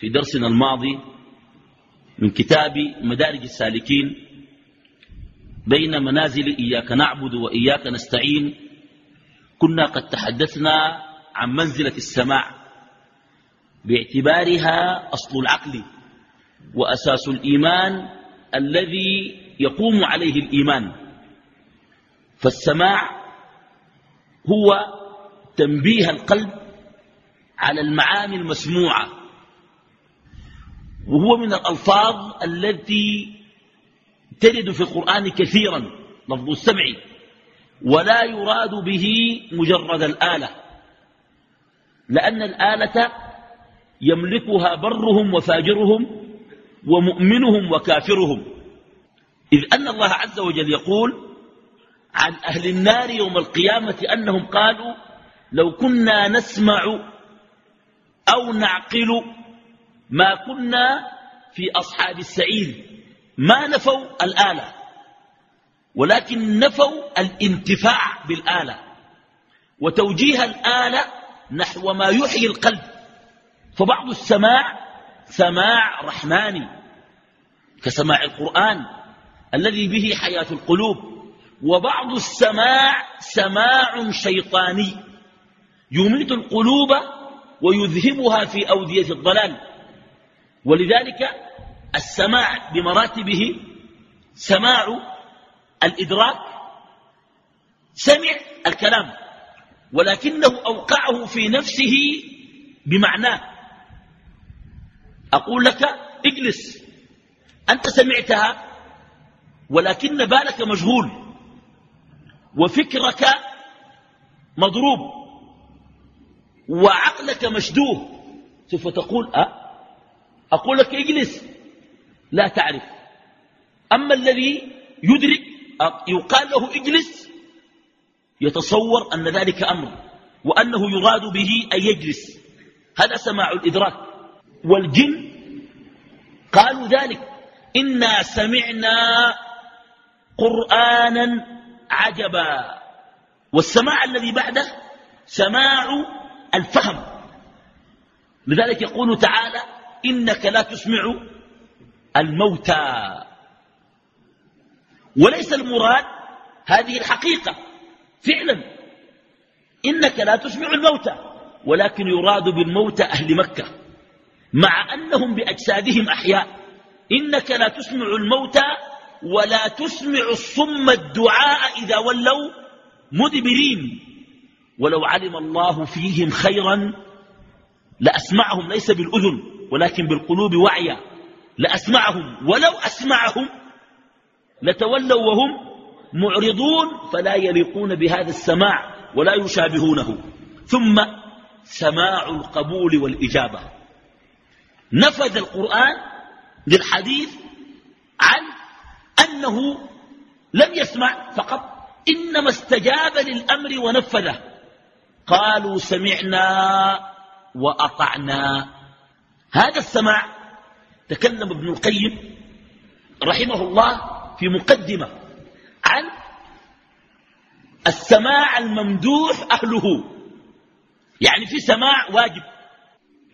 في درسنا الماضي من كتاب مدارج السالكين بين منازل إياك نعبد وإياك نستعين. كنا قد تحدثنا عن منزلة السماع باعتبارها أصل العقل وأساس الإيمان الذي يقوم عليه الإيمان. فالسماع هو تنبيه القلب على المعاني المسموعة وهو من الألفاظ التي ترد في القرآن كثيرا لفظ السمع ولا يراد به مجرد الآلة لأن الآلة يملكها برهم وفاجرهم ومؤمنهم وكافرهم. إذ أن الله عز وجل يقول عن أهل النار يوم القيامة أنهم قالوا لو كنا نسمع أو نعقل ما كنا في أصحاب السعير. ما نفوا الآلة ولكن نفوا الانتفاع بالآلة. وتوجيه الآلة نحو ما يحيي القلب. فبعض السماع سماع رحماني كسماع القرآن الذي به حياة القلوب. وبعض السماع سماع شيطاني يميت القلوب ويذهبها في أودية الضلال. ولذلك السماع بمراتبه سماع الإدراك سمع الكلام ولكنه أوقعه في نفسه بمعناه أقول لك اجلس أنت سمعتها ولكن بالك مشغول وفكرك مضروب وعقلك مشدوه. سوف تقول أه أقول لك إجلس. لا تعرف. أما الذي يدرك يقال له إجلس يتصور أن ذلك أمر وأنه يراد به أن يجلس. هذا سماع الإدراك. والجن قالوا ذلك. إنا سمعنا قرآنا عجبا. والسماع الذي بعده سماع الفهم. لذلك يقول تعالى إنك لا تسمع الموتى. وليس المراد هذه الحقيقة. فعلا. إنك لا تسمع الموتى. ولكن يراد بالموتى أهل مكة. مع أنهم بأجسادهم أحياء. إنك لا تسمع الموتى ولا تسمع الصم الدعاء إذا ولوا مدبرين. ولو علم الله فيهم خيرا لأسمعهم ليس بالأذن. ولكن بالقلوب وعيا لأسمعهم ولو أسمعهم لتولوا وهم معرضون فلا يليقون بهذا السماع ولا يشابهونه. ثم سماع القبول والإجابة. نفذ القرآن للحديث عن أنه لم يسمع فقط إنما استجاب للأمر ونفذه. قالوا سمعنا وأطعنا. هذا السماع تكلم ابن القيم رحمه الله في مقدمة عن السماع الممدوح أهله. يعني في سماع واجب.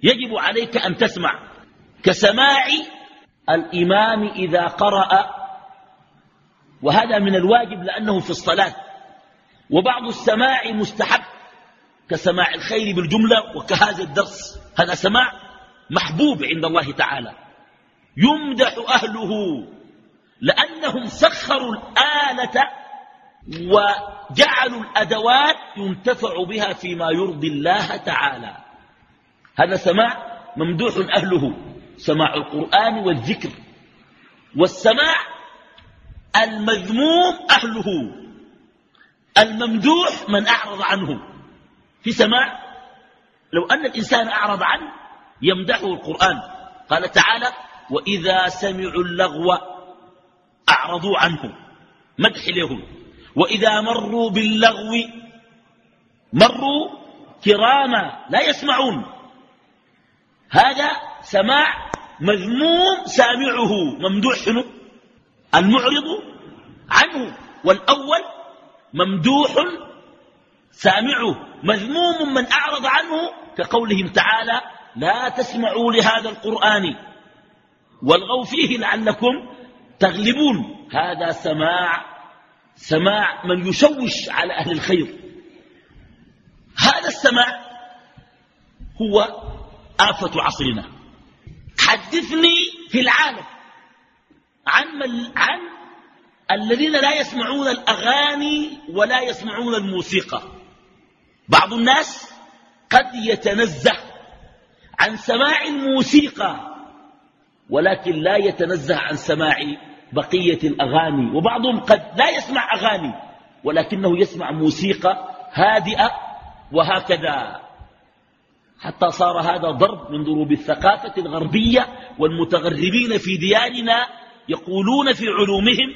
يجب عليك أن تسمع. كسماع الإمام إذا قرأ. وهذا من الواجب لأنه في الصلاة. وبعض السماع مستحب. كسماع الخير بالجملة وكهذا الدرس. هذا سماع محبوب عند الله تعالى. يمدح أهله لأنهم سخروا الآلة وجعلوا الأدوات ينتفع بها فيما يرضي الله تعالى. هذا سماع ممدوح أهله سماع القرآن والذكر والسماع المذموم أهله. الممدوح من أعرض عنه. في سماع لو أن الإنسان أعرض عنه يمدحه القرآن. قال تعالى وإذا سمعوا اللغو أعرضوا عنه مدح لهم. وإذا مروا باللغو مروا كراما لا يسمعون. هذا سماع مذموم سامعه ممدوح شنو؟ المعرض عنه. والأول ممدوح سامعه مذموم من أعرض عنه كقولهم تعالى لا تسمعوا لهذا القرآن والغوا فيه لعلكم تغلبون. هذا سماع سماع من يشوش على أهل الخير. هذا السماع هو آفة عصرنا. حدثني في العالم عن, عن الذين لا يسمعون الأغاني ولا يسمعون الموسيقى. بعض الناس قد يتنزه عن سماع الموسيقى ولكن لا يتنزه عن سماع بقية الأغاني. وبعضهم قد لا يسمع أغاني ولكنه يسمع موسيقى هادئة وهكذا. حتى صار هذا ضرب من ضروب الثقافة الغربية والمتغربين في ديارنا يقولون في علومهم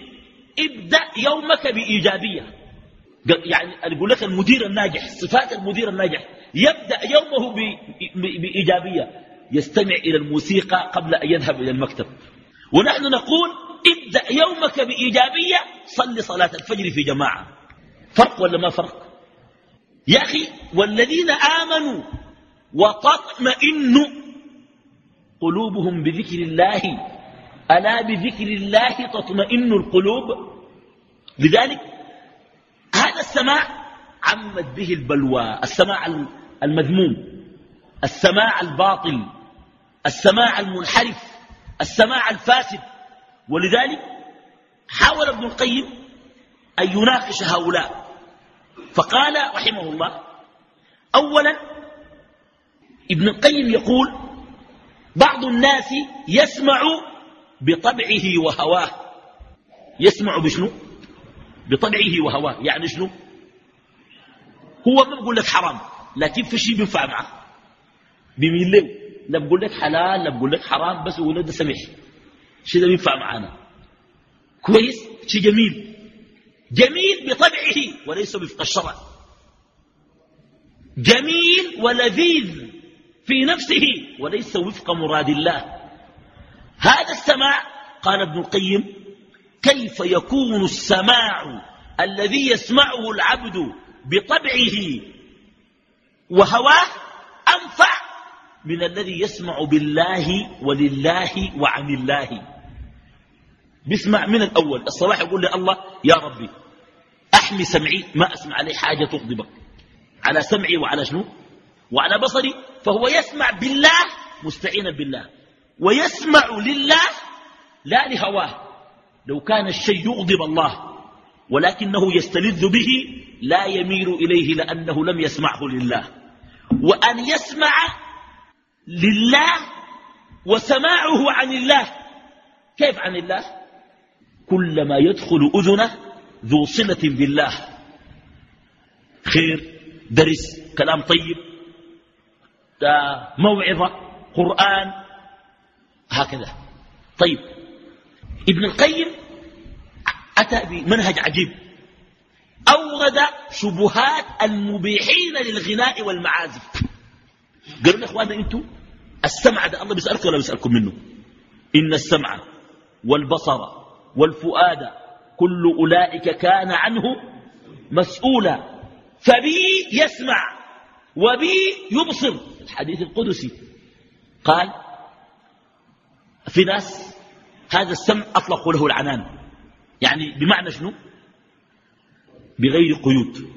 ابدأ يومك بإيجابية. يعني أقول لك المدير الناجح صفات المدير الناجح. يبدأ يومه بإيجابية. يستمع إلى الموسيقى قبل أن يذهب إلى المكتب. ونحن نقول ابدأ يومك بإيجابية صل صلاة الفجر في جماعة. فرق ولا ما فرق؟ يا أخي والذين آمنوا وتطمئن قلوبهم بذكر الله. ألا بذكر الله تطمئن القلوب؟ لذلك هذا السماع عمت به البلوى السماع المذموم السماع الباطل السماع المنحرف السماع الفاسد. ولذلك حاول ابن القيم أن يناقش هؤلاء. فقال رحمه الله أولا ابن القيم يقول بعض الناس يسمع بطبعه وهواه. يسمع بشنو؟ بطبعه وهواه. يعني شنو؟ هو ما بقول لك حرام لكن في شيء بينفع معه. بيميل له لا بقول لك حلال لا بقول لك حرام بس يقول لك ده سمح. شيء ده بينفع معانا كويس؟ شيء جميل. جميل بطبعه وليس وفق الشرع. جميل ولذيذ في نفسه وليس وفق مراد الله. هذا السماع قال ابن القيم كيف يكون السماع الذي يسمعه العبد بطبعه وهواه أنفع من الذي يسمع بالله ولله وعن الله. بيسمع من الأول. الصباح يقول لي الله يا ربي أحمي سمعي ما أسمع عليه حاجة تغضبك. على سمعي وعلى شنو؟ وعلى بصري. فهو يسمع بالله مستعينا بالله. ويسمع لله لا لهواه. لو كان الشيء يغضب الله ولكنه يستلذ به لا يميل إليه لأنه لم يسمعه لله. وأن يسمع لله وسماعه عن الله. كيف عن الله؟ كلما يدخل أذنه ذو صلة بالله. خير درس كلام طيب موعظة قرآن هكذا. طيب ابن القيم أتى بمنهج عجيب. أورد شبهات المبيحين للغناء والمعازف. قالوا إخوانا أنتم السمع ده الله بيسألكم ولا بيسألكم منه؟ إن السمع والبصر والفؤاد كل أولئك كان عنه مسؤولا. فبي يسمع وبي يبصر. الحديث القدسي قال في ناس هذا السمع أطلقوا له العنان. يعني بمعنى شنو؟ بغير قيود.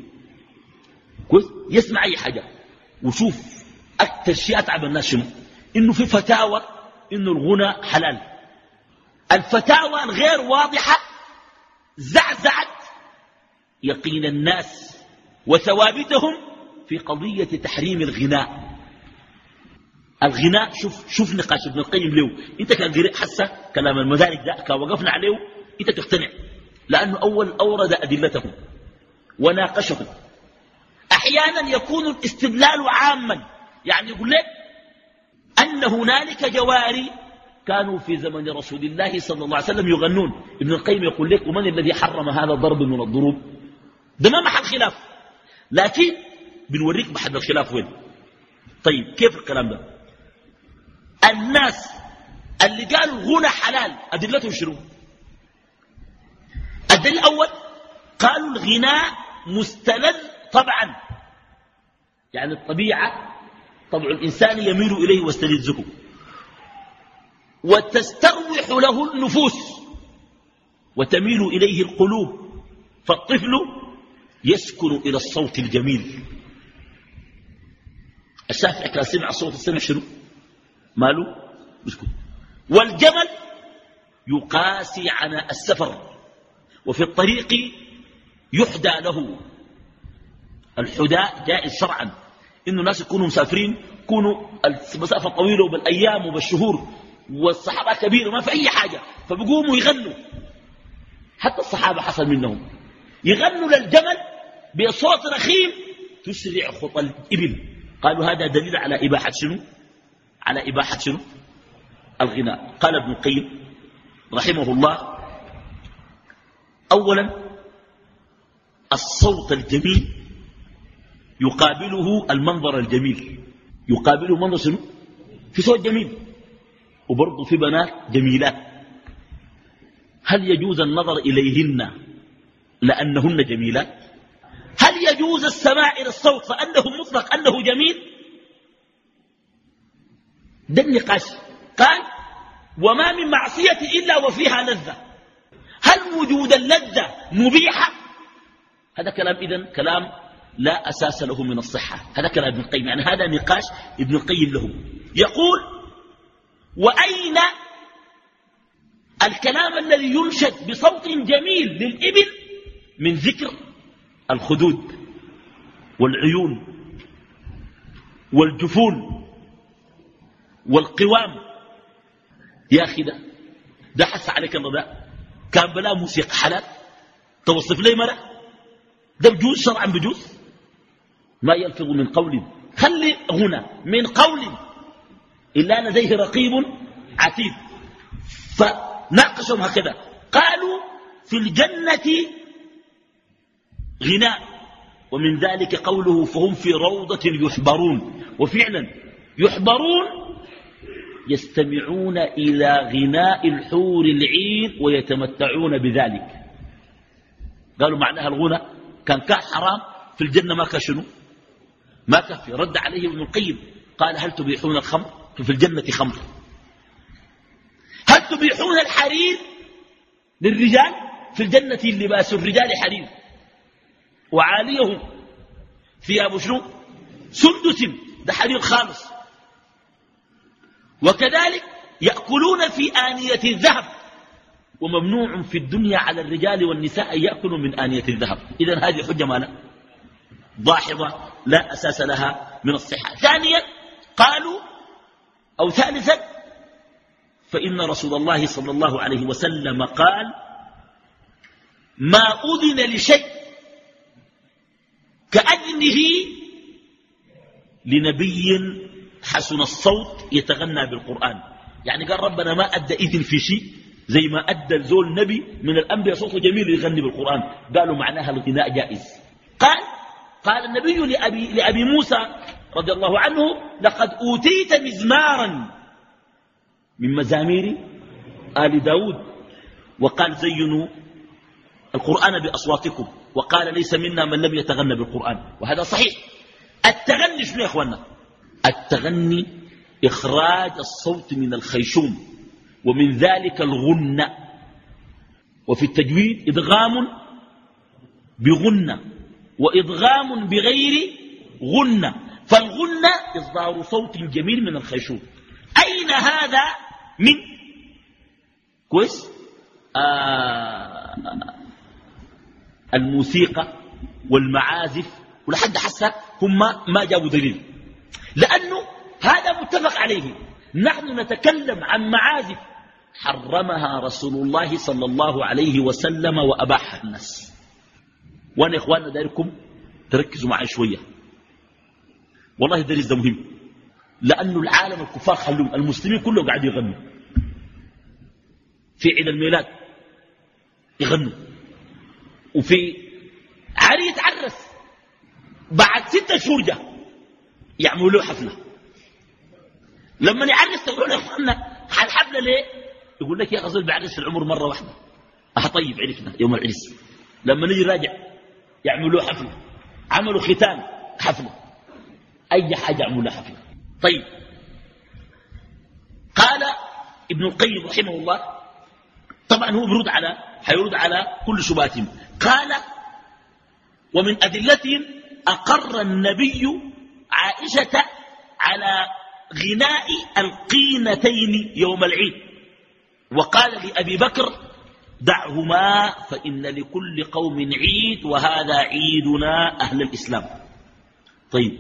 كويس؟ يسمع أي حاجة. وشوف أكثر شيء أتعب الناس شنو؟ إنه في فتاوى إنه الغنى حلال. الفتاوى الغير واضحة زعزعت يقين الناس وثوابتهم في قضية تحريم الغناء. الغناء شوف شوف نقاش ابن القيم له إنت كان حسه كلام المدارك ده كان وقفنا عليه. انت تقتنع. لأنه أول أورد أدلته وناقشه. أحيانا يكون الاستدلال عاما. يعني يقول لك أن هنالك جواري كانوا في زمن رسول الله صلى الله عليه وسلم يغنون. ابن القيم يقول لك ومن الذي حرم هذا الضرب من الضروب؟ ده ما محل خلاف. لكن بنوريك محل الخلاف وين. طيب كيف الكلام ده؟ الناس اللي قالوا الغنى حلال أدلتهم شنو؟ الدليل الأول قالوا الغناء مستلذ طبعا. يعني الطبيعة طبع الإنسان يميل إليه واستلذه وتستروح له النفوس وتميل إليه القلوب. فالطفل يسكن إلى الصوت الجميل. الشافعي كان سمع صوت السمع شنو؟ ماله؟ يسكن والجمل يقاسي عن السفر. وفي الطريق يحدى له. الحداء جائز شرعا. إنه الناس يكونوا مسافرين يكونوا المسافة طويلة وبالأيام وبالشهور والصحابة كبيرة ما في أي حاجة فبيقوموا يغنوا. حتى الصحابة حصل منهم. يغنوا للجمل بصوت رخيم تسرع خطى الإبل. قالوا هذا دليل على إباحة شنو؟ على إباحة شنو؟ الغناء. قال ابن القيم رحمه الله أولا الصوت الجميل يقابله المنظر الجميل. يقابله منظر شنو؟ في صوت جميل. وبرضه في بنات جميلات. هل يجوز النظر إليهن لأنهن جميلات؟ هل يجوز السماع إلى الصوت فأنه مطلق أنه جميل؟ ده النقاش. قال وما من معصية إلا وفيها لذة. هل وجود اللذة مبيحة؟ هذا كلام إذن كلام لا أساس له من الصحة. هذا كلام ابن القيم. يعني هذا نقاش ابن القيم له. يقول وأين الكلام الذي ينشد بصوت جميل للإبل من ذكر الخدود والعيون والجفون والقوام؟ يا أخي ده ده حس عليك الله ده كان بلا موسيقى حلال. توصف لي مرة. ده بجوز شرعا بجوز. ما يلفظ من قول. خلي هنا من قول. إلا لديه رقيب عتيد. فناقشهم هكذا. قالوا في الجنة غناء. ومن ذلك قوله فهم في روضة يحبرون. وفعلا يحبرون يستمعون إلى غناء الحور العين ويتمتعون بذلك. قالوا معناها الغنى كان كان حرام في الجنة ما كشنو ما كفي رد عليه ابن القيم قال هل تبيحون الخمر؟ في الجنة خمر. هل تبيحون الحرير للرجال؟ في الجنة لباس الرجال حرير. وعاليهم ثياب شنو؟ سندس. ده حرير خالص. وكذلك يأكلون في آنية الذهب. وممنوع في الدنيا على الرجال والنساء أن يأكلوا من آنية الذهب. إذن هذه حجة مالا؟ ضاحظة لا أساس لها من الصحة. ثانيا قالوا أو ثالثا فإن رسول الله صلى الله عليه وسلم قال ما أذن لشيء كأذنه لنبي حسن الصوت يتغنى بالقرآن. يعني قال ربنا ما أدى إذن في شيء زي ما أدى الزول نبي من الأنبياء صوته جميل يغني بالقرآن. قالوا معناها الغناء جائز. قال قال النبي لأبي, لأبي موسى رضي الله عنه لقد أوتيت مزمارا من مزامير آل داود. وقال زينوا القرآن بأصواتكم. وقال ليس منا من لم يتغنى بالقرآن. وهذا صحيح. التغني شنو يا أخوانا التغني إخراج الصوت من الخيشوم ومن ذلك الغنة وفي التجويد إدغام بغنة وإدغام بغير غنة فالغنة إصدار صوت جميل من الخيشوم. أين هذا من؟ كويس. آه الموسيقى والمعازف ولحد حسا هم ما جابوا دليل. لأنه هذا متفق عليه. نحن نتكلم عن معازف. حرمها رسول الله صلى الله عليه وسلم وأباحها الناس. وأنا إخواننا داركم تركزوا معي شوية. والله الدرس ده مهم. لأنه العالم الكفار خلوهم المسلمين كلهم قاعدوا يغنوا. في عيد الميلاد يغنوا. وفي عاري يتعرس بعد ستة شهور جاء. يعملوا له حفلة. لما يعرس تقول له الحفلة ليه؟ يقول لك يا غزل بعرس في العمر مرة واحدة. أه طيب عرفنا يوم العرس. لما نجي راجع يعملوا حفلة. عملوا ختان حفلة. أي حاجة عملوا حفلة. طيب. قال ابن القيم رحمه الله طبعا هو بيرد على حيرد على كل شبهاتهم. قال ومن أدلتهم أقر النبي عائشة على غناء القينتين يوم العيد. وقال لأبي بكر دعهما فإن لكل قوم عيد وهذا عيدنا أهل الإسلام. طيب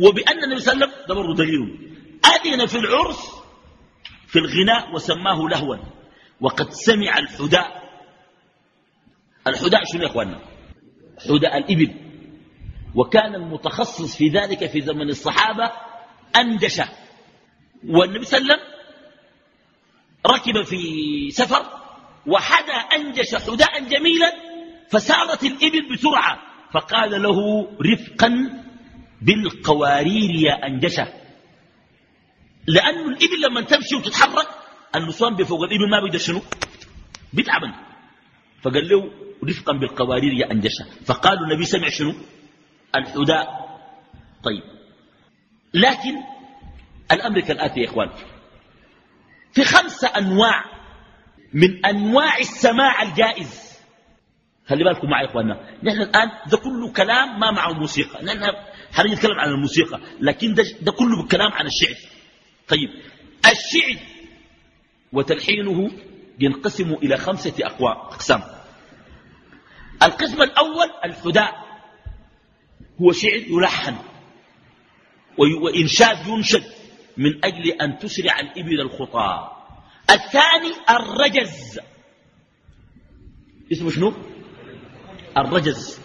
وبأن النبي صلى الله عليه وسلم ده برضه دليل. أذن في العرس في الغناء وسماه لهوا. وقد سمع الحداء. الحداء شنو يا إخواننا؟ حداء الإبل. وكان المتخصص في ذلك في زمن الصحابة أندش. والنبي صلى الله عليه وسلم ركب في سفر وحدا أنجش حداء جميلا فسارت الإبل بسرعة فقال له رفقا بالقوارير يا أنجشة لأن الإبل لما تمشي وتتحرك النسوان بفوق الإبل ما بيقدر شنو بيتعبن. فقال له رفقا بالقوارير يا أنجشة فقالوا النبي سمع شنو؟ الحداء طيب. لكن الأمر كالآتي يا إخوان. في خمسة أنواع من أنواع السماع الجائز. خلي بالكم معي يا إخواننا. نحن الآن ده كله كلام ما معه موسيقى. نحن حنيجي نتكلم عن الموسيقى لكن ده, ده كله كلام عن الشعر. طيب. الشعر وتلحينه ينقسم إلى خمسة أقسام. القسم الأول الحداء. هو شعر يلحن. وإنشاد ينشد من أجل أن تسرع الإبل الخطى الثاني الرجز. اسمه شنو؟ الرجز.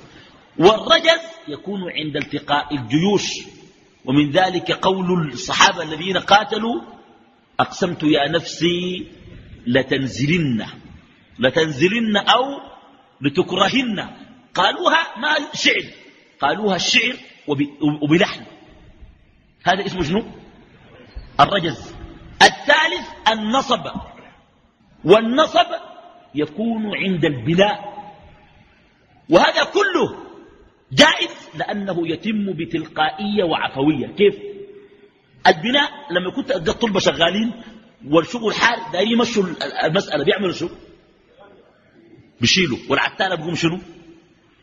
والرجز يكون عند التقاء الجيوش. ومن ذلك قول الصحابة الذين قاتلوا أقسمت يا نفسي لتنزلن. لتنزلن أو لتكرهن. قالوها ما شعر قالوها الشعر وبلحن. هذا اسمه شنو؟ الرجز. الثالث النصب. والنصب يكون عند البناء وهذا كله جائز لأنه يتم بتلقائية وعفوية. كيف؟ البناء لما كنت ألقى الطلبة شغالين والشغل حال دايرين يمشوا المسألة. بيعملوا شو بيشيلوا. والعتالة بيقوم شنو؟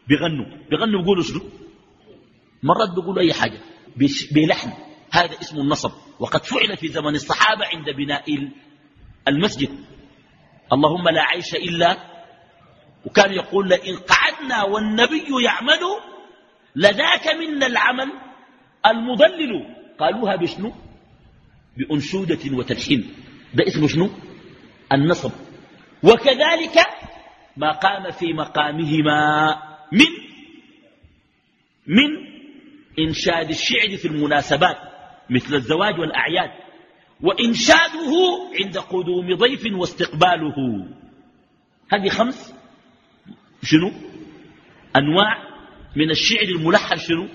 بيغنوا. بيغنوا بيقولوا شنو؟ مرات بيقولوا أي حاجة. بلحن هذا اسمه النصب. وقد فعل في زمن الصحابة عند بناء المسجد. اللهم لا عيش إلا وكان يقول لئن قعدنا والنبي يعمل لذاك منا العمل المضلل. قالوها بشنو؟ بأنشودة وتلحين. ده اسمه شنو؟ النصب. وكذلك ما قام في مقامهما من من إنشاد الشعر في المناسبات مثل الزواج والأعياد وإنشاده عند قدوم ضيف واستقباله. هذه خمس. شنو؟ أنواع من الشعر الملحن شنو؟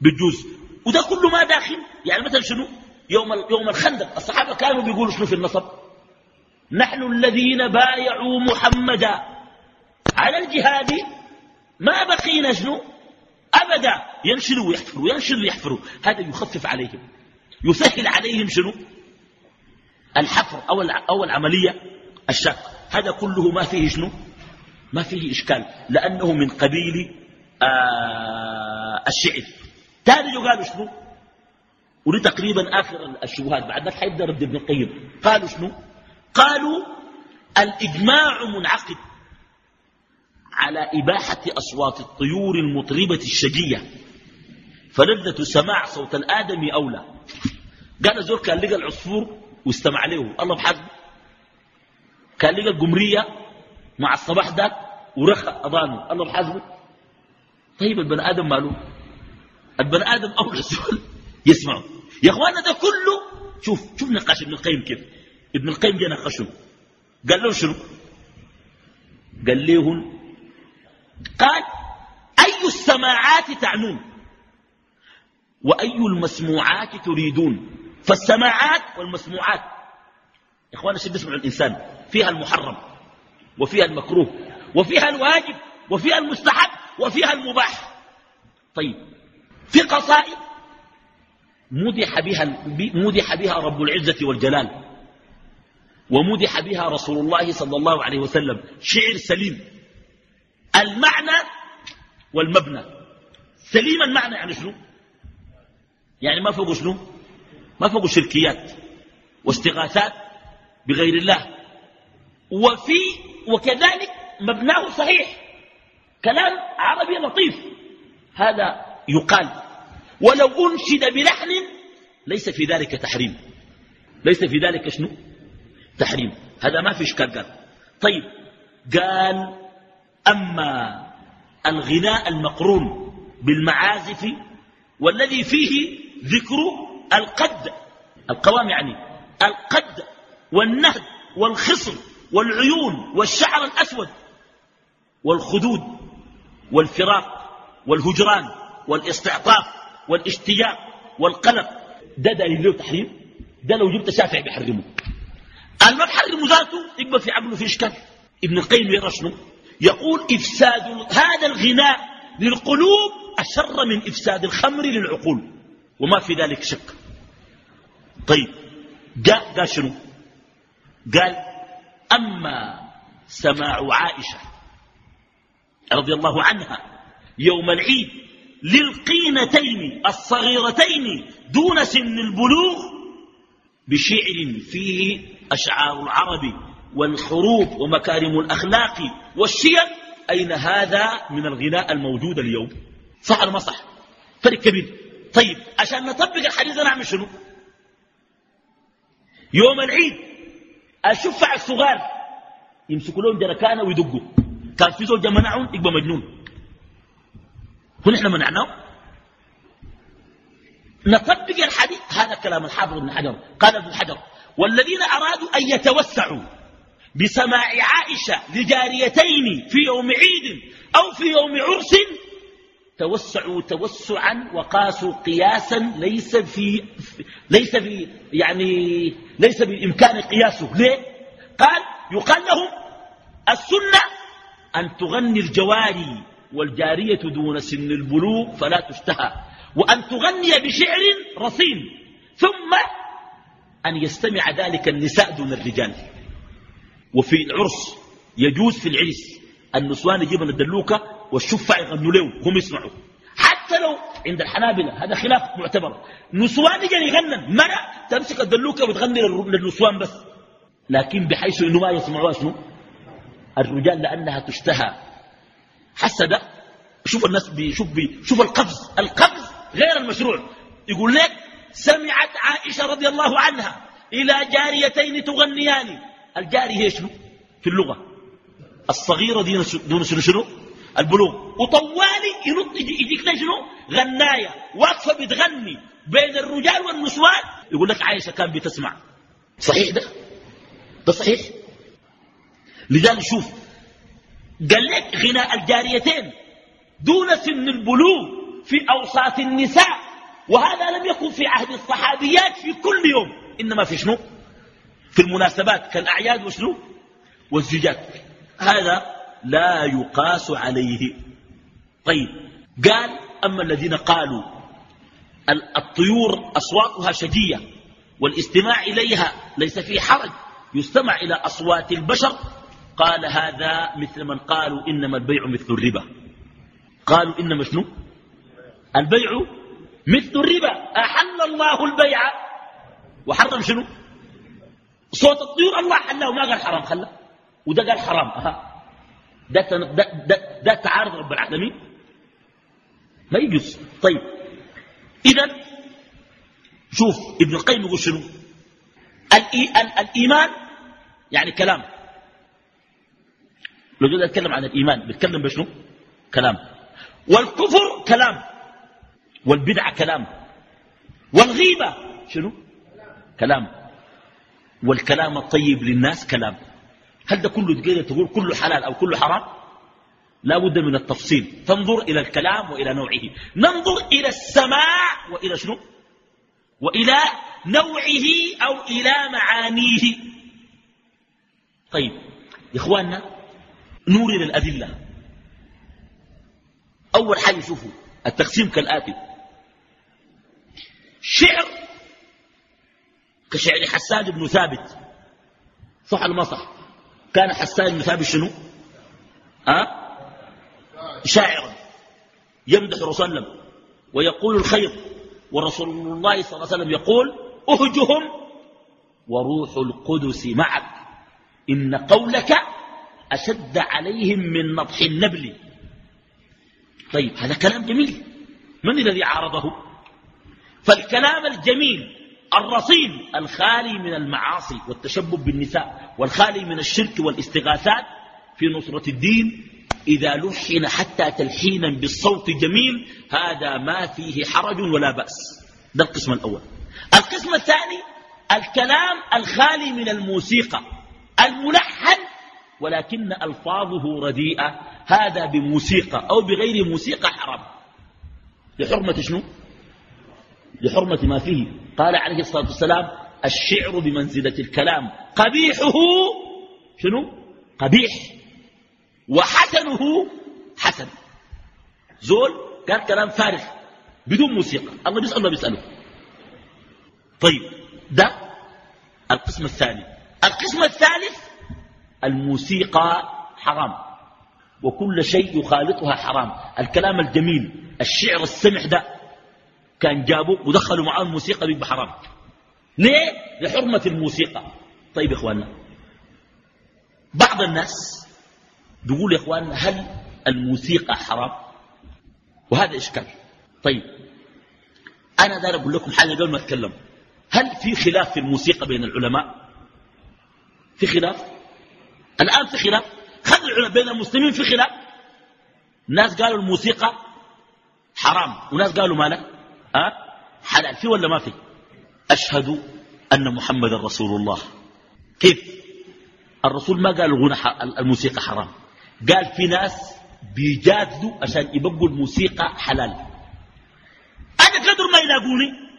بالجوز. وده كله ما داخل. يعني مثلا شنو؟ يوم يوم الخندق. الصحابة كانوا بيقولوا شنو في النصب؟ نحن الذين بايعوا محمدا. على الجهاد ما بقينا شنو؟ أبدا ينشروا ويحفروا ينشروا ويحفروا. هذا يخفف عليهم. يسهل عليهم شنو؟ الحفر أو أو العملية الشاقة هذا كله ما فيه شنو؟ ما فيه إشكال. لأنه من قبيل آه الشعر. تاني قالوا شنو؟ ودي تقريبا آخر الشبهات بعد ذلك حيبدأ رد ابن القيم. قالوا شنو؟ قالوا الإجماع منعقد. على إباحة أصوات الطيور المطربة الشجية. فلذة سماع صوت الآدم أولى. قال زور كان لقى العصفور واستمع له. الله بحق. كان لقى القمرية مع الصباح ذاك ورخى أضانه. الله بحسبه طيب البني آدم ماله؟ البني آدم أولى. سؤال. يسمعه يا اخوانا ده كله شوف شوف نقاش ابن القيم كيف. ابن القيم جاء نقشه. قال له شنو؟ قال لهم قال أي السماعات تعنون؟ وأي المسموعات تريدون؟ فالسماعات والمسموعات يا إخوانا شد اسمع الإنسان فيها المحرم وفيها المكروه وفيها الواجب وفيها المستحب وفيها المباح. طيب في قصائد مدح بها, مدح بها رب العزة والجلال ومدح بها رسول الله صلى الله عليه وسلم شعر سليم. المعنى والمبنى. سليم المعنى يعني شنو؟ يعني ما فوق شنو؟ ما فوق شركيات واستغاثات بغير الله. وفي وكذلك مبناه صحيح. كلام عربي لطيف. هذا يقال. ولو أنشد بلحن ليس في ذلك تحريم. ليس في ذلك شنو؟ تحريم. هذا ما في إشكال طيب قال أما الغناء المقرون بالمعازف والذي فيه ذكر القد القوام يعني القد والنهد والخصر والعيون والشعر الأسود والخدود والفراق والهجران والاستعطاف والاشتياق والقلق. ده دليل له تحريم؟ ده لو جبت شافع بيحرمه. ما تحرمه ذاته يقبل في عقله في إشكال. ابن القيم يرى شنو؟ يقول إفساد هذا الغناء للقلوب أشر من إفساد الخمر للعقول وما في ذلك شك. طيب جاء قال شنو؟ قال أما سماع عائشة رضي الله عنها يوم العيد للقينتين الصغيرتين دون سن البلوغ بشعر فيه أشعار العرب والحروب ومكارم الأخلاق والشيم أين هذا من الغناء الموجود اليوم؟ صح ولا ما صح فرق كبير. طيب عشان نطبق الحديث نعمل شنو؟ يوم العيد الشفع الصغار يمسكوا لهم جركانه ويدقوا. كان في زوجة منعهم يبقى مجنون. هل إحنا منعناه. نطبق الحديث هذا كلام الحافظ ابن حجر قال ابن حجر والذين أرادوا أن يتوسعوا بسماع عائشة لجاريتين في يوم عيد أو في يوم عرس توسعوا توسعا وقاسوا قياسا ليس في ليس في يعني ليس بالإمكان قياسه. ليه؟ قال يقال لهم السنة أن تغني الجواري والجارية دون سن البلوغ فلا تشتهى وأن تغني بشعر رصين ثم أن يستمع ذلك النساء دون الرجال. وفي العرس يجوز في العرس النسوان يجيبن الدلوكة والشفع يغنوا له هم يسمعوا حتى لو عند الحنابلة هذا خلاف معتبر. نسوان يجي يغنن مرأة تمسك الدلوكة وتغني للنسوان بس. لكن بحيث إنه ما يسمعوها شنو؟ الرجال لأنها تشتهى. حسد. شوف الناس بي شوف, بي شوف القفز القفز غير المشروع. يقول لك سمعت عائشة رضي الله عنها إلى جاريتين تغنيان. الجاري هي شنو؟ في اللغة. الصغيرة دون شنو شنو؟ البلوغ. وطوالي ينط يجيك شنو؟ غناية. واقفة بتغني بين الرجال والنسوان. يقول لك عايشة كان بتسمع. صحيح ده؟ ده صحيح؟ لذلك شوف قال لك غناء الجاريتين دون سن البلوغ في أوساط النساء. وهذا لم يكن في عهد الصحابيات في كل يوم. إنما في شنو؟ في المناسبات كالأعياد وشنو؟ والزجاج. هذا لا يقاس عليه. طيب قال أما الذين قالوا الطيور أصواتها شجية والاستماع إليها ليس فيه حرج يستمع إلى أصوات البشر قال هذا مثل من قالوا إنما البيع مثل الربا. قالوا إنما شنو؟ البيع مثل الربا. أحل الله البيع وحرم شنو؟ صوت الطيور الله حله ما قال حرام خله وده قال حرام أها. ده, ده, ده, ده تعارض رب العالمين. ما يجوز. طيب. إذا شوف ابن القيم يقول شنو؟ الإيمان يعني كلام. لو جد أتكلم عن الإيمان بيتكلم بشنو؟ كلام. والكفر كلام. والبدعة كلام. والغيبة شنو؟ كلام. والكلام الطيب للناس كلام. هل ده كله تقدر تقول كله حلال أو كله حرام؟ لا بد من التفصيل. تنظر إلى الكلام وإلى نوعه. ننظر إلى السماع وإلى شنو؟ وإلى نوعه أو إلى معانيه. طيب يا إخواننا نور الأدلة. أول حاجة شوفوا التقسيم كالآتي. شعر كشعر حسان بن ثابت. صح المصح كان حسان بن ثابت شنو؟ أه؟ شاعرا. يمدح رسول الله ويقول الخير. ورسول الله صلى الله عليه وسلم يقول أهجهم وروح القدس معك. إن قولك أشد عليهم من نضح النبل. طيب هذا كلام جميل. من الذي عارضه؟ فالكلام الجميل الرصين الخالي من المعاصي والتشبب بالنساء والخالي من الشرك والاستغاثات في نصرة الدين. إذا لحن حتى تلحينا بالصوت جميل هذا ما فيه حرج ولا بأس. ده القسم الأول. القسم الثاني الكلام الخالي من الموسيقى الملحن ولكن ألفاظه رديئة. هذا بموسيقى أو بغير موسيقى حرام. لحرمة شنو؟ لحرمة ما فيه. قال عليه الصلاة والسلام الشعر بمنزلة الكلام. قبيحه شنو؟ قبيح. وحسنه حسن. زول قال كلام فارغ بدون موسيقى. الله بيسأل الله بيسأله. طيب ده القسم الثاني. القسم الثالث الموسيقى حرام. وكل شيء يخالطها حرام. الكلام الجميل الشعر السمح ده كان جابوا ودخلوا معاه الموسيقى بيبقى حرام. ليه؟ لحرمة الموسيقى. طيب يا إخواننا بعض الناس بيقول يا إخواننا هل الموسيقى حرام؟ وهذا إشكال. طيب أنا دار أقول لكم حاجة قبل ما أتكلم. هل في خلاف في الموسيقى بين العلماء؟ في خلاف؟ الآن في خلاف. خلي العلماء بين المسلمين في خلاف. ناس قالوا الموسيقى حرام وناس قالوا ما لا. أه؟ حلال في ولا ما في؟ أشهد أن محمد رسول الله. كيف؟ الرسول ما قال الغنى الموسيقى حرام. قال في ناس بيجادلوا عشان يبقوا الموسيقى حلال. أنا قدر ما يلاقوني.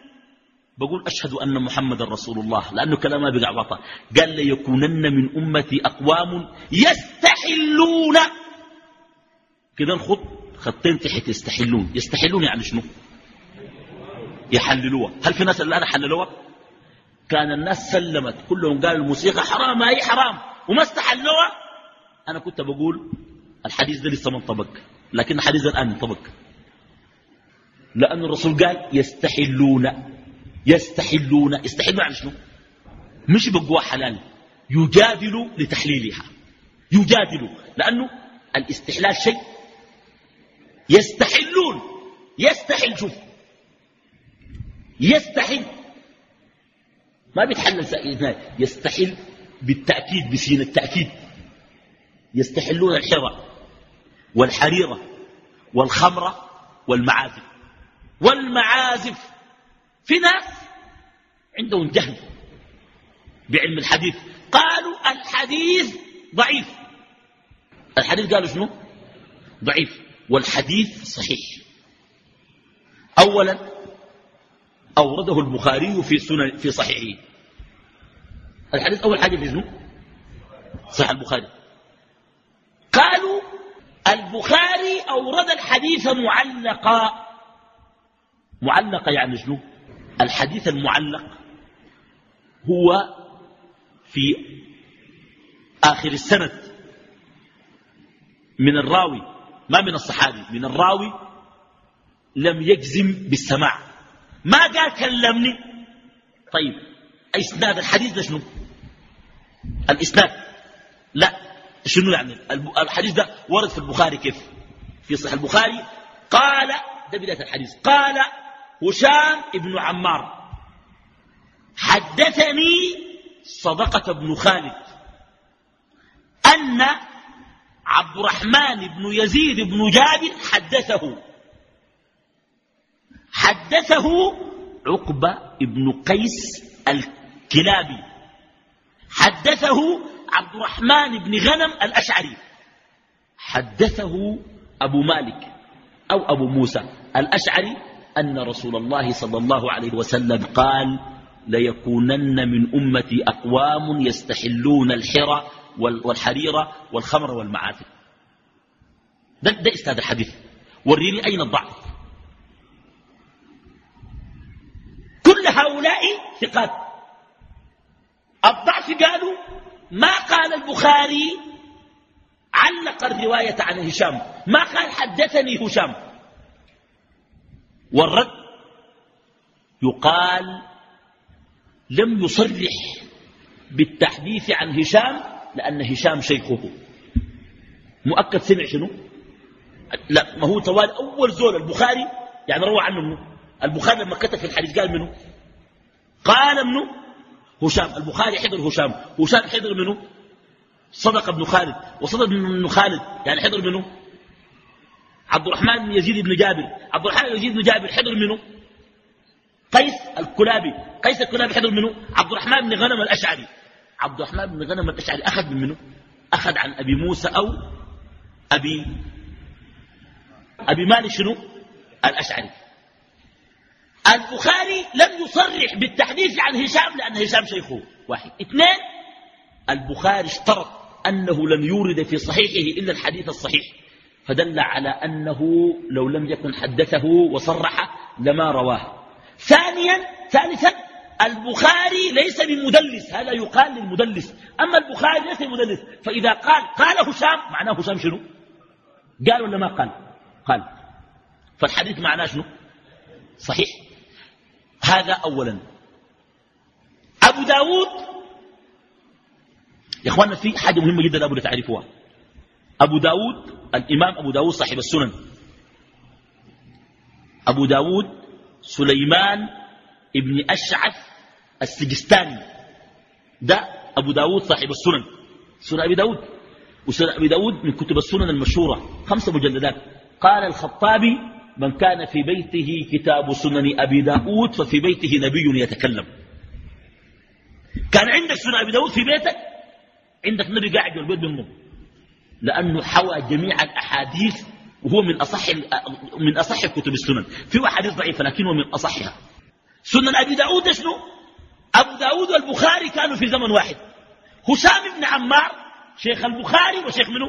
بقول أشهد أن محمد رسول الله لأنه كلامه بقع وطا قال ليكونن من أمتي أقوام يستحلون. كده الخط خطين تحت يستحلون. يستحلون يعني شنو؟ يحللوها. هل في ناس الآن حللوها؟ كان الناس سلمت. كلهم قالوا الموسيقى حرام هي حرام. وما استحلوها. أنا كنت بقول الحديث ده لسه ما انطبق لكن الحديث الآن انطبق لأن الرسول قال يستحلون يستحلون. يستحلون يعني شنو؟ مش بقوا حلال. يجادلوا لتحليلها. يجادلوا. لأنه الاستحلال شيء. يستحلون. يستحل شوف. يستحل. ما بيتحلل يستحل بالتأكيد بسين التأكيد. يستحلون الحرة والحريرة والخمرة والمعازف. والمعازف في ناس عندهم جهل بعلم الحديث. قالوا الحديث ضعيف. الحديث قالوا شنو؟ ضعيف. والحديث صحيح. أولا أورده البخاري في سنن في صحيحه. الحديث أول حاجة في شنو صحيح البخاري. قالوا البخاري أورد الحديث معلقا. معلقا يعني شنو؟ الحديث المعلق هو في آخر السند من الراوي ما من الصحابي من الراوي لم يجزم بالسماع. ما قال كلمني. طيب اسناد الحديث ده شنو؟ الإسناد. لا شنو يعني؟ الحديث ده ورد في البخاري كيف؟ في صحيح البخاري. قال ده بداية الحديث. قال هشام ابن عمار حدثني صدقة بن خالد أن عبد الرحمن بن يزيد بن جابر حدثه. حدثه عقبة ابن قيس الكلابي. حدثه عبد الرحمن بن غنم الأشعري. حدثه أبو مالك أو أبو موسى الأشعري أن رسول الله صلى الله عليه وسلم قال ليكونن من أمتي أقوام يستحلون الحرى والحريرة والخمر والمعافر ده, ده إستاذ الحديث. وريني أين الضعف. كل هؤلاء ثقات. الضعف قالوا ما قال البخاري علق الرواية عن هشام. ما قال حدثني هشام. والرد يقال لم يصرح بالتحديث عن هشام لأن هشام شيخه. مؤكد سمع شنو؟ لا ما هو توالي أول زول البخاري يعني روى عنه منه. البخاري لما كتب في الحديث قال منه قال منه هشام البخاري حضر هشام. هشام حضر منه صدق ابن خالد. وصدق ابن خالد يعني حضر منه عبد الرحمن بن يزيد بن جابر. عبد الرحمن بن يزيد بن جابر حضر منه قيس الكلابي. قيس الكلابي حضر منه عبد الرحمن بن غنم الأشعري. عبد الرحمن بن غنم الأشعري أخذ من منه أخذ عن أبي موسى أو أبي أبي مالك شنو؟ الأشعري. البخاري لم يصرح بالتحديث عن هشام لأن هشام شيخه واحد. اثنين البخاري اشترط أنه لم يورد في صحيحه إلا الحديث الصحيح فدل على أنه لو لم يكن حدثه وصرح لما رواه. ثانيا ثالثا البخاري ليس بمدلس هذا يقال للمدلس. أما البخاري ليس بمدلس فإذا قال قال هشام معناه هشام شنو؟ قال ولا ما قال؟ قال. فالحديث معناه شنو؟ صحيح. هذا أولا. أبو داود يا أخوانا في حاجة مهمة جدا لابد تعرفوها أبو داود الإمام أبو داود صاحب السنن. أبو داود سليمان ابن أشعث السجستاني. ده أبو داود صاحب السنن. سنن أبي داود. وسنن أبي داود من كتب السنن المشهورة. خمسة مجلدات. قال الخطابي من كان في بيته كتاب سنن أبي داود ففي بيته نبي يتكلم. كان عندك سنن أبي داود في بيتك؟ عندك نبي قاعد البيت بالنوم لأنه حوى جميع الأحاديث وهو من أصح من أصح كتب السنن. في أحاديث ضعيفة لكنه من أصحها. سنن أبي داود شنو؟ أبو داود والبخاري كانوا في زمن واحد. هشام بن عمار شيخ البخاري وشيخ منه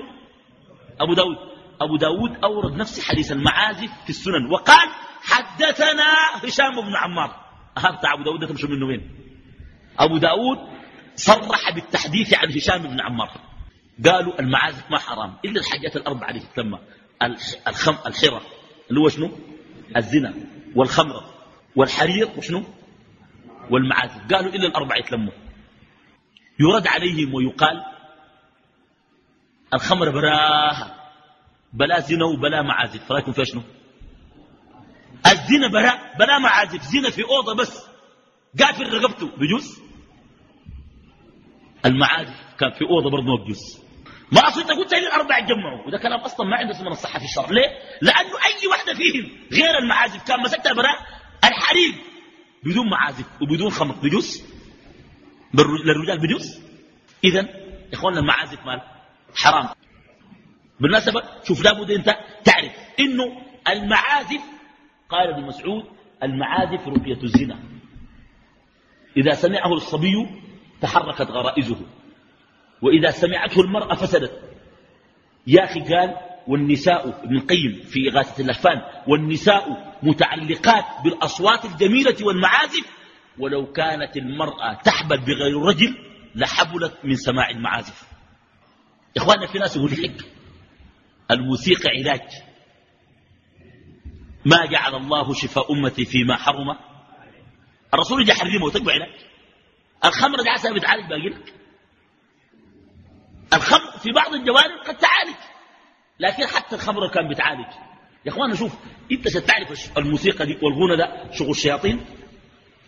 أبو داود. أبو داود أورد نفس حديث المعازف في السنن وقال حدثنا هشام بن عمار. هذا أبو داود تمشي منه وين؟ أبو داود صرح بالتحديث عن هشام بن عمار. قالوا المعازف ما حرام إلا الحاجات الأربعة اللي تتلمى. الخم الحرة. اللي هو شنو؟ الزنا والخمرة والحرير وشنو؟ والمعازف. قالوا إلا الأربعة يتلموا. يرد عليهم ويقال الخمر براها. بلا زنا وبلا معازف. رأيكم فيها شنو؟ الزنا بلا بلا معازف. زنا في أوضة بس. قافل رقبته. بجوز؟ المعازف كان في أوضة برضه ما بجوز. ما أنت قلت لي الأربعة يتجمعوا وده كلام أصلا ما عنده من الصحة في الشرع ليه؟ لأنه أي واحدة فيهم غير المعازف كان مسكتها براء الحريم. بدون معازف وبدون خمر. بجوز؟ للرجال بجوز؟ إذا إخواننا المعازف مال حرام. بالمناسبة شوف لابد أنت تعرف إنه المعازف قال ابن مسعود المعازف رقية الزنا. إذا سمعه الصبي تحركت غرائزه وإذا سمعته المرأة فسدت. يا أخي قال والنساء ابن القيم في إغاثة اللهفان والنساء متعلقات بالأصوات الجميلة والمعازف. ولو كانت المرأة تحبل بغير رجل لحبلت من سماع المعازف. إخواننا في ناس يقول لك الموسيقى علاج. ما جعل الله شفاء أمتي فيما حرم. الرسول جاء حرمه وتقبع علاج. الخمر دي عسى بتعالج باقي لك. الخمر في بعض الجوانب قد تعالج لكن حتى الخمر كان بتعالج. يا اخوانا شوف أنت ستعرف الموسيقى دي والغنى ده شغل الشياطين.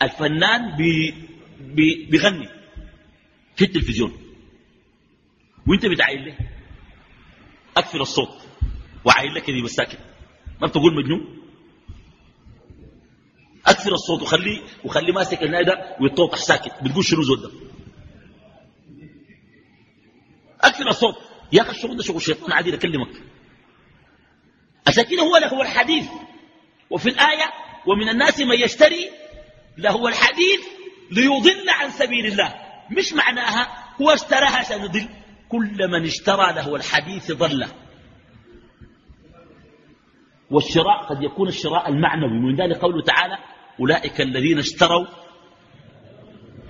الفنان بي بي بيغني في التلفزيون. وأنت بتعايل له أكثر الصوت وعايل لك دي ساكت ما بتقول مجنون؟ أكثر الصوت وخليه وخليه ماسك النادى ويتوطح ساكت. بتقول شنو زود ده؟ أكثر الصوت. يا أخي الشغل ده؟ شغل شيطان عادي أكلمك عشان كده هو له الحديث. وفي الآية ومن الناس من يشتري له الحديث ليضل عن سبيل الله. مش معناها هو اشتراها عشان يضل كل من اشترى له الحديث ضل. والشراء قد يكون الشراء المعنوي. من ذلك قوله تعالى أولئك الذين اشتروا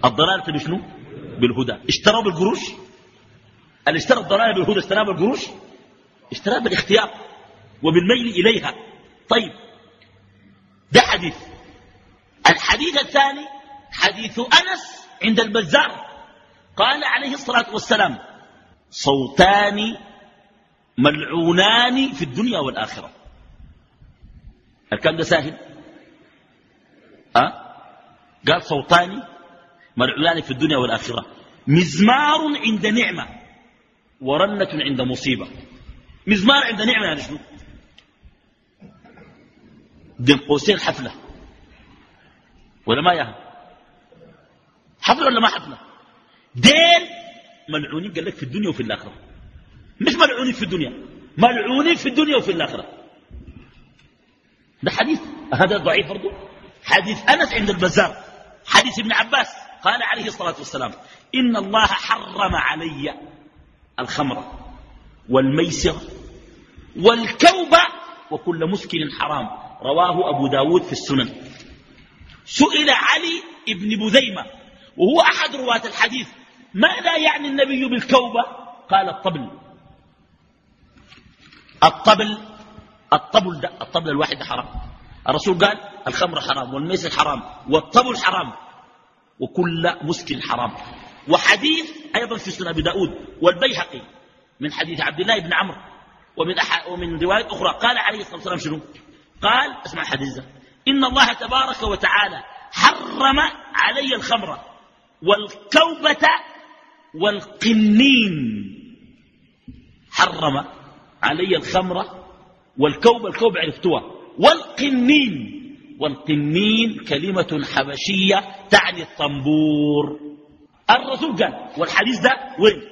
الضلالة بشنو؟ بالهدى. اشتروا بالقروش. اللي اشترى الضلالة بالهدى اشتراها بالقروش؟ اشتراها بالاختيار وبالميل إليها. طيب ده حديث. الحديث الثاني حديث أنس عند البزار. قال عليه الصلاة والسلام صوتان ملعونان في الدنيا والآخرة. الكلام ده سهل أه؟ قال صوتان ملعونان في الدنيا والآخرة. مزمار عند نعمة ورنة عند مصيبة. مزمار عند نعمة يعني شنو؟ بين قوسين حفلة. ولا ما ياها حفلة ولا ما حفلة؟ دين ملعونين قال لك في الدنيا وفي الآخرة. مش ملعونين في الدنيا ملعونين في الدنيا وفي الآخرة. ده حديث. هذا ضعيف برضه حديث أنس عند البزار. حديث ابن عباس. قال عليه الصلاة والسلام إن الله حرم علي الخمر والميسر والكوب وكل مسكر حرام. رواه أبو داود في السنن. سئل علي بن بذيمة وهو أحد رواة الحديث ماذا يعني النبي بالكوبة قال الطبل. الطبل الطبل ده الطبل الواحد حرام. الرسول قال الخمر حرام والميسر حرام والطبل حرام وكل مسكن حرام. وحديث أيضا في سنن أبي داود والبيهقي من حديث عبد الله بن عمرو ومن, ومن رواية أخرى. قال عليه الصلاة والسلام شنو؟ قال اسمع الحديث إن الله تبارك وتعالى حرم علي الخمر والكوبة والقنين. حرم علي الخمر والكوبة الكوبة عرفتوها. والقنين. والقنين كلمة حبشية تعني الطنبور. الرسول قال والحديث ده وين؟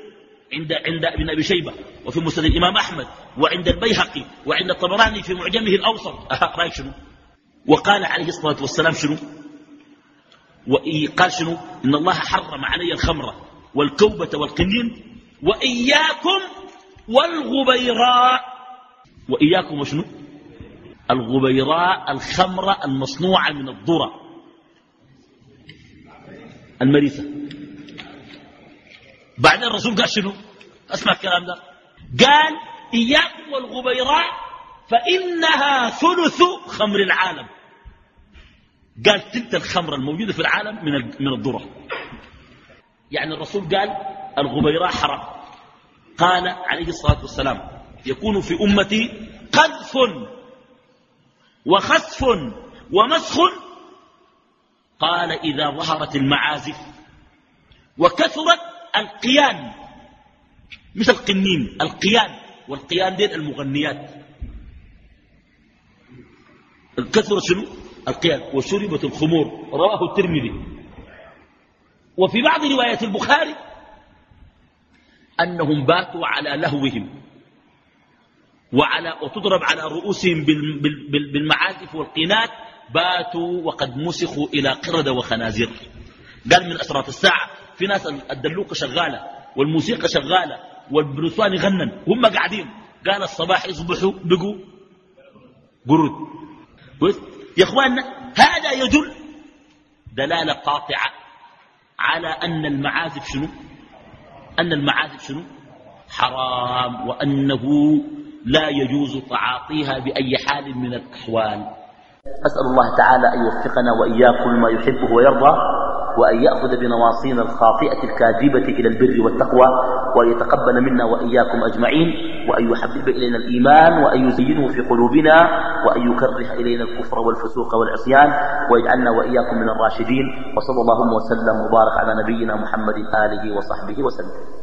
عند عند ابن أبي شيبة وفي مسند الإمام أحمد وعند البيهقي وعند الطبراني في معجمه الأوسط. رأيك شنو؟ وقال عليه الصلاة والسلام شنو؟ قال شنو؟ إن الله حرم علي الخمر والكوبة والقنين وإياكم والغبيراء. وإياكم وشنو؟ الغبيراء الخمر المصنوعة من الذرة. المريسه بعدين الرسول قال شنو؟ اسمع الكلام ده. قال إياكم والغبيراء فإنها ثلث خمر العالم. قال تلك الخمر الموجودة في العالم من من الذرة. يعني الرسول قال الغبيراء حرام. قال عليه الصلاة والسلام يكون في أمتي قذف وخسف ومسخ. قال إذا ظهرت المعازف وكثرت القيان مش القنين القيان. والقيان دين المغنيات. الكثرة شنو؟ القيان. وشربت الخمور. رواه الترمذي. وفي بعض روايات البخاري أنهم باتوا على لهوهم. وعلى وتضرب على رؤوسهم بالمعازف والقينات باتوا وقد مسخوا إلى قردة وخنازير. قال من أسرات الساعة في ناس الدلوكة شغالة والموسيقى شغالة والبروسوان يغنن وهم قاعدين. قال الصباح يصبحوا بقوا قرود يا إخواننا هذا يدل دلالة قاطعة على أن المعازف شنو؟ أن المعازف شنو؟ حرام وأنه لا يجوز تعاطيها بأي حال من الأحوال. أسأل الله تعالى أن يوفقنا وإياكم ما يحبه ويرضى وأن يأخذ بنواصينا الخاطئة الكاذبة إلى البر والتقوى وأن يتقبل منا وإياكم أجمعين وأن يحبب إلينا الإيمان وأن يزينه في قلوبنا وأن يكره إلينا الكفر والفسوق والعصيان ويجعلنا وإياكم من الراشدين وصلى اللهم وسلم وبارك على نبينا محمد آله وصحبه وسلم.